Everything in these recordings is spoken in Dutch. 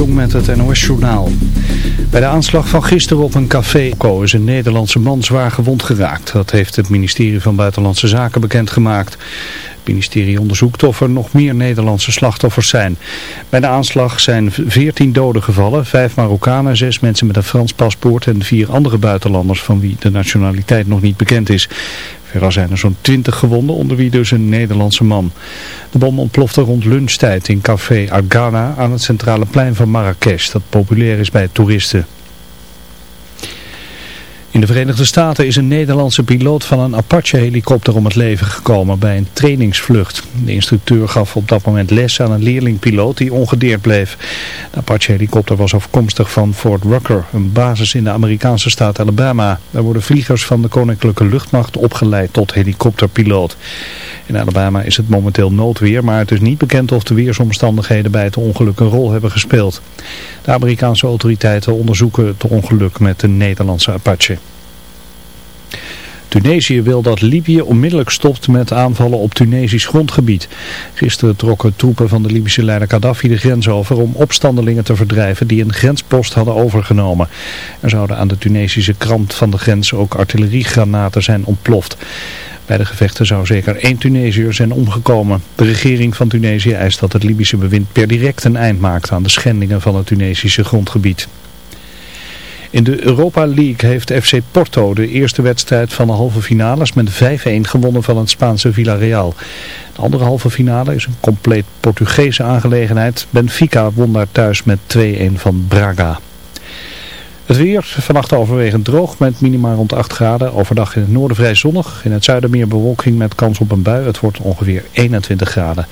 Jong met het NOS-journaal. Bij de aanslag van gisteren op een café is een Nederlandse man zwaar gewond geraakt. Dat heeft het ministerie van Buitenlandse Zaken bekendgemaakt. Het ministerie onderzoekt of er nog meer Nederlandse slachtoffers zijn. Bij de aanslag zijn 14 doden gevallen, 5 Marokkanen, 6 mensen met een Frans paspoort en 4 andere buitenlanders van wie de nationaliteit nog niet bekend is. Verder zijn er zo'n 20 gewonden, onder wie dus een Nederlandse man. De bom ontplofte rond lunchtijd in café Argana aan het centrale plein van Marrakesh, dat populair is bij toeristen. In de Verenigde Staten is een Nederlandse piloot van een Apache-helikopter om het leven gekomen bij een trainingsvlucht. De instructeur gaf op dat moment les aan een leerlingpiloot die ongedeerd bleef. De Apache-helikopter was afkomstig van Fort Rucker, een basis in de Amerikaanse staat Alabama. Daar worden vliegers van de Koninklijke Luchtmacht opgeleid tot helikopterpiloot. In Alabama is het momenteel noodweer, maar het is niet bekend of de weersomstandigheden bij het ongeluk een rol hebben gespeeld. De Amerikaanse autoriteiten onderzoeken het ongeluk met de Nederlandse Apache. Tunesië wil dat Libië onmiddellijk stopt met aanvallen op Tunesisch grondgebied. Gisteren trokken troepen van de Libische leider Gaddafi de grens over om opstandelingen te verdrijven die een grenspost hadden overgenomen. Er zouden aan de Tunesische krant van de grens ook artilleriegranaten zijn ontploft. Bij de gevechten zou zeker één Tunesiër zijn omgekomen. De regering van Tunesië eist dat het Libische bewind per direct een eind maakt aan de schendingen van het Tunesische grondgebied. In de Europa League heeft FC Porto de eerste wedstrijd van de halve finales met 5-1 gewonnen van het Spaanse Villarreal. De andere halve finale is een compleet Portugese aangelegenheid. Benfica won daar thuis met 2-1 van Braga. Het weer, vannacht overwegend droog met minima rond 8 graden. Overdag in het noorden vrij zonnig. In het zuiden meer bewolking met kans op een bui. Het wordt ongeveer 21 graden.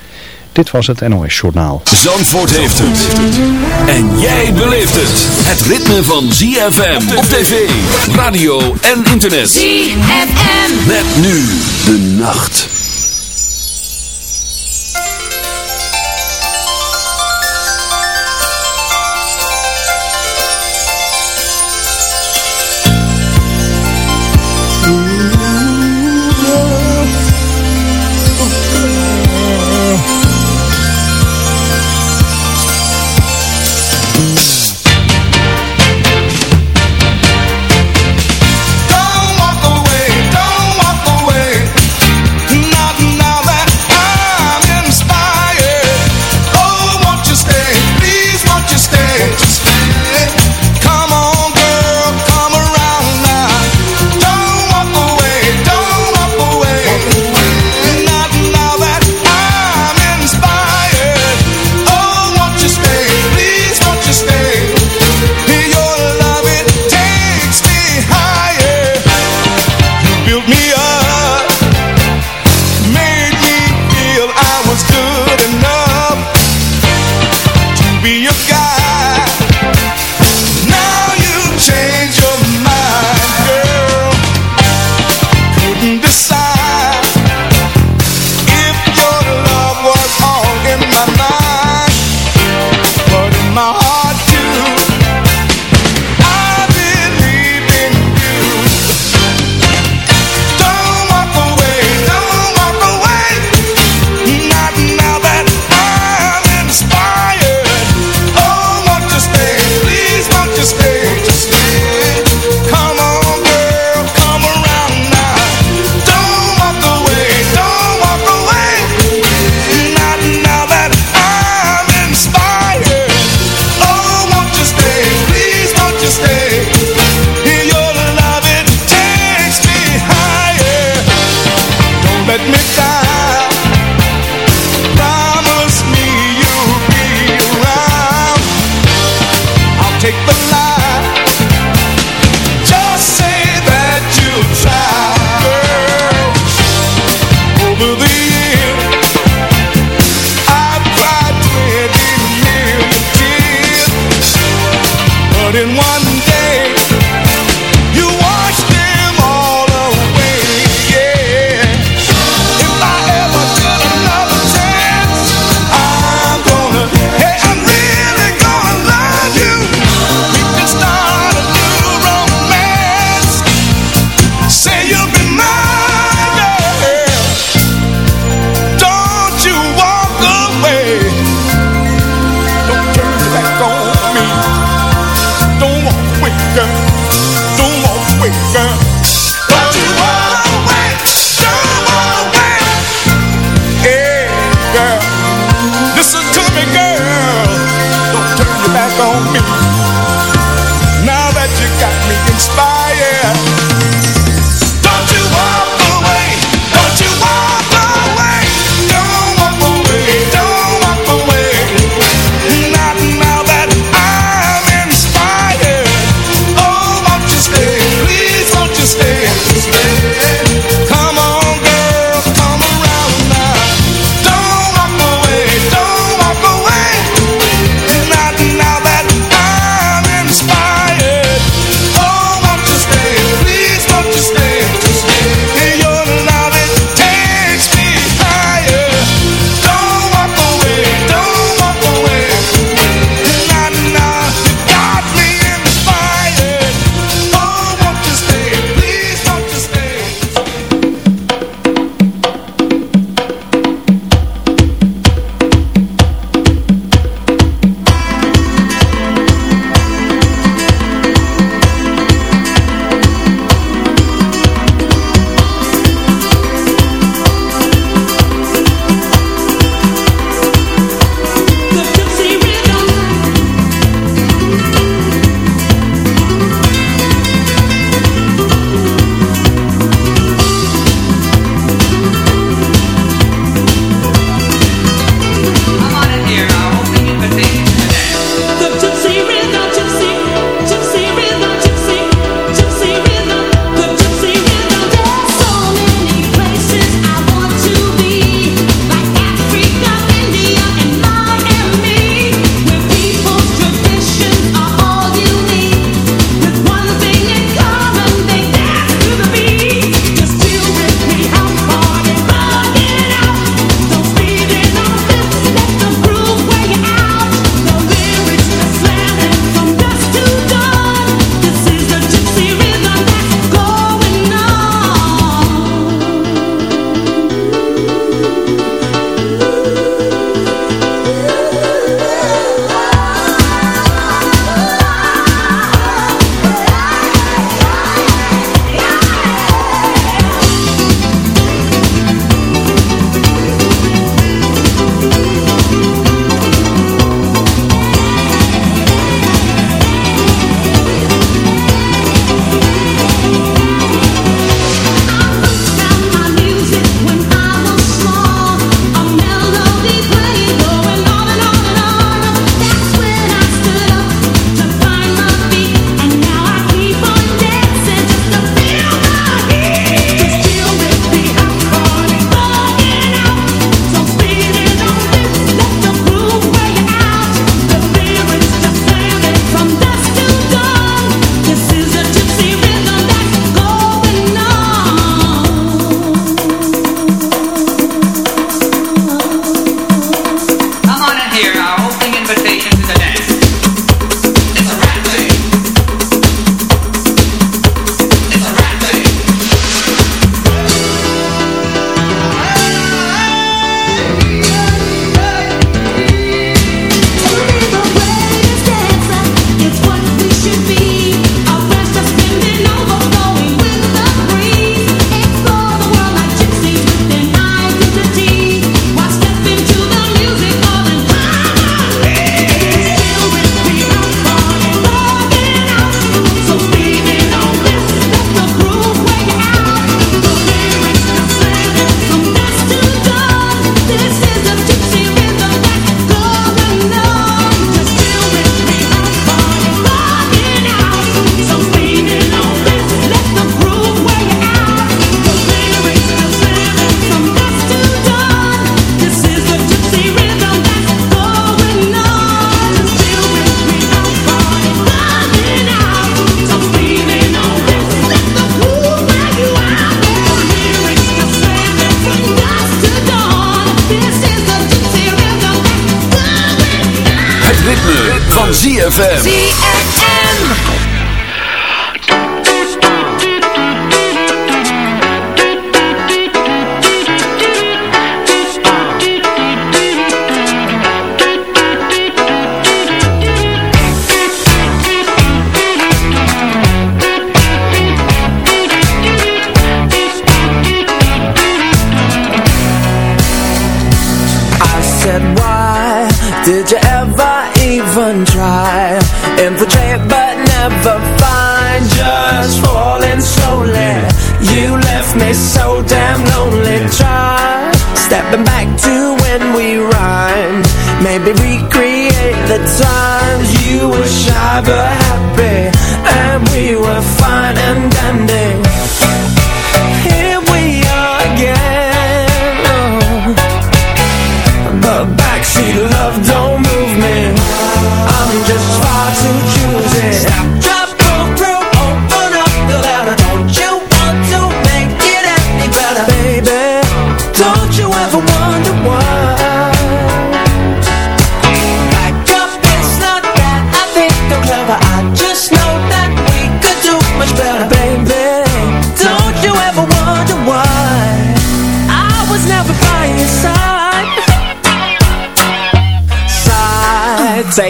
Dit was het NOS Journaal. Zandvoort heeft het. En jij beleeft het. Het ritme van ZFM op tv, radio en internet. ZFM. Met nu de nacht.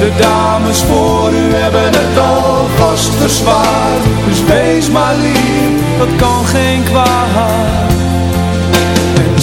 De dames voor u hebben het alvast verzwaard. Dus wees maar lief, dat kan geen kwaad. En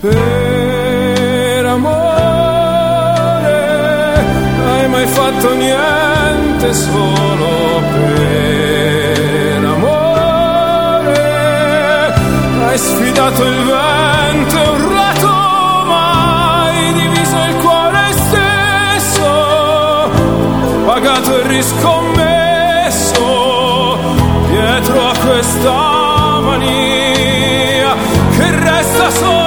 per amore, non hai mai fatto niente solo per amore, hai sfidato il vento, un rato mai diviso il cuore stesso, pagato e riscommesso dietro a questa mania che resta solo.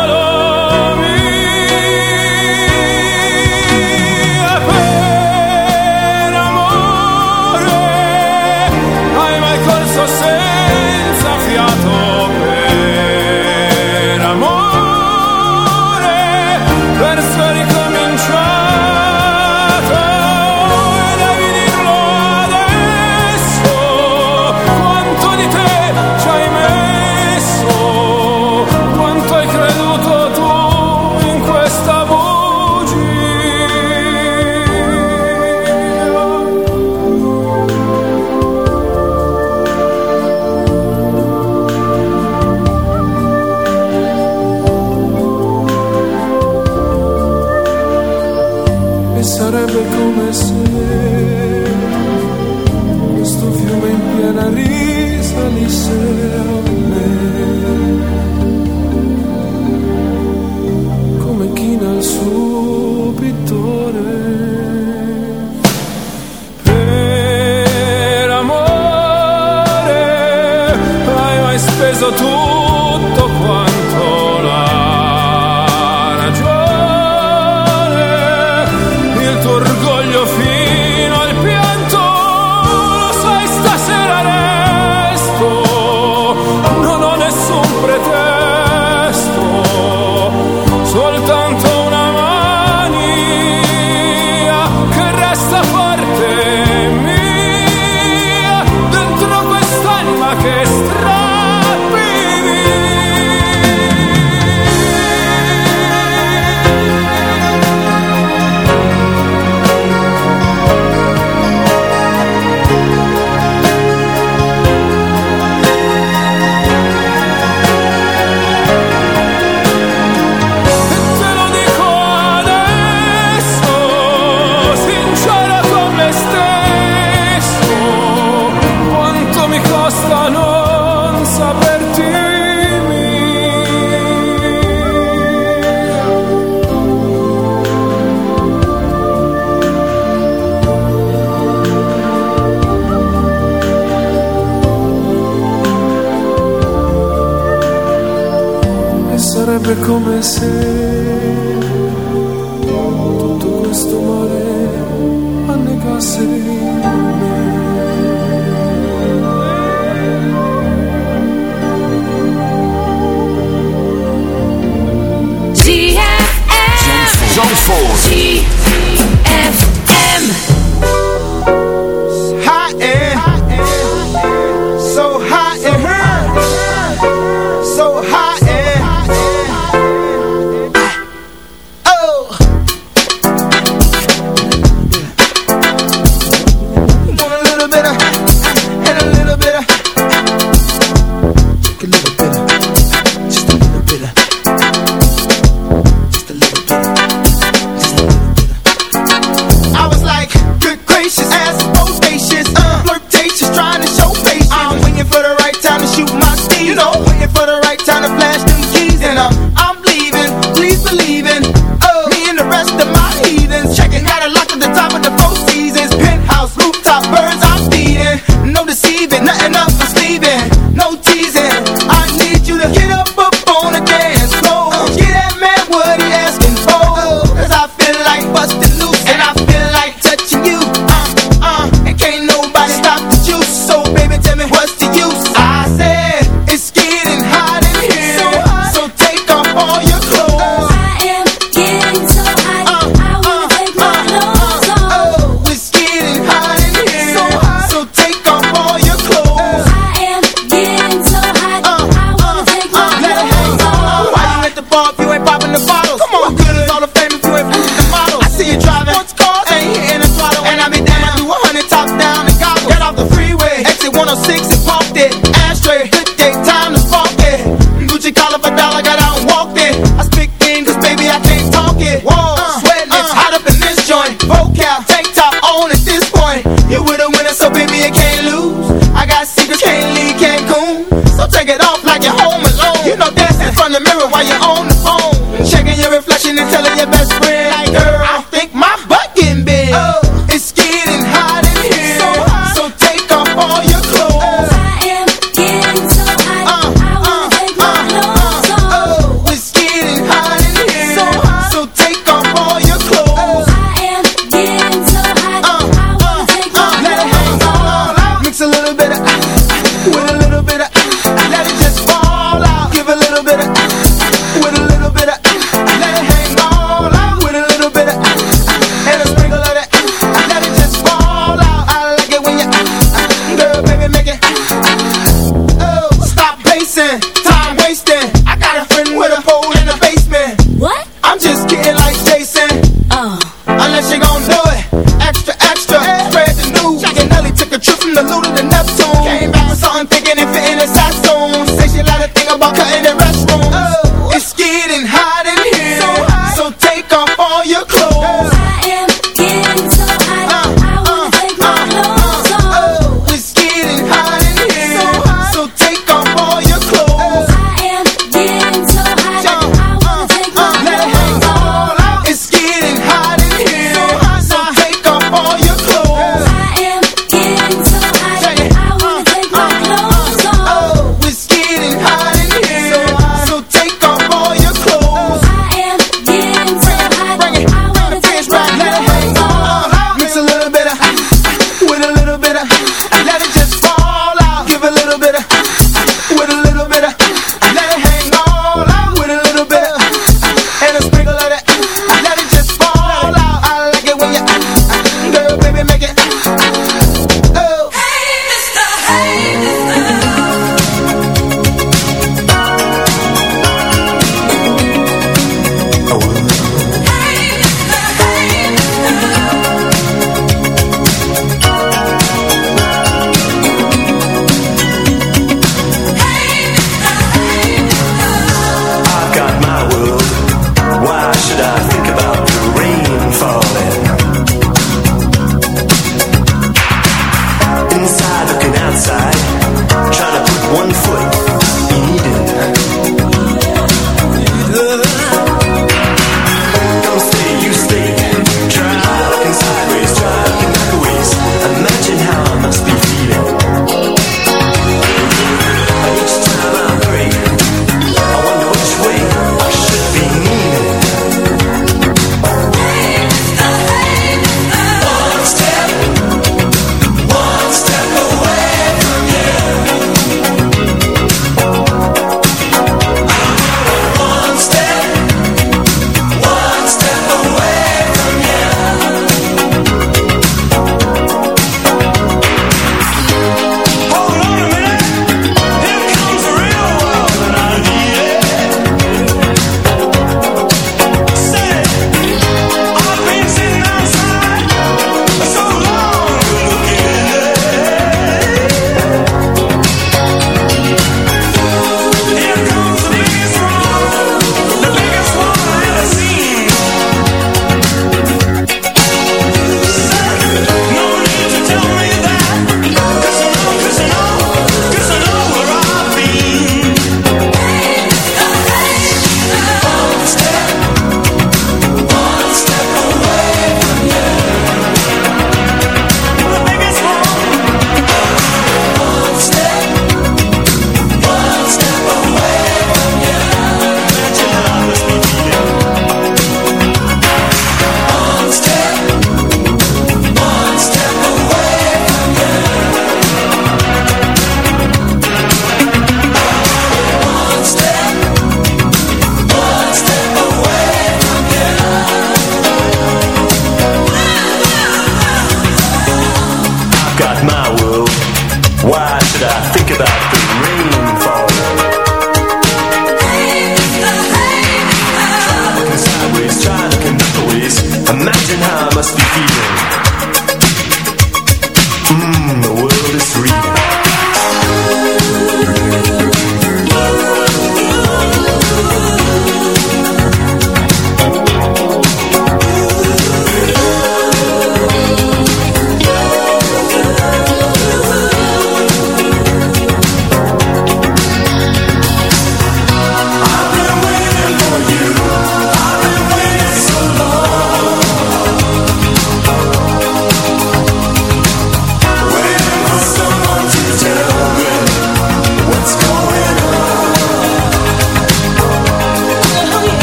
listen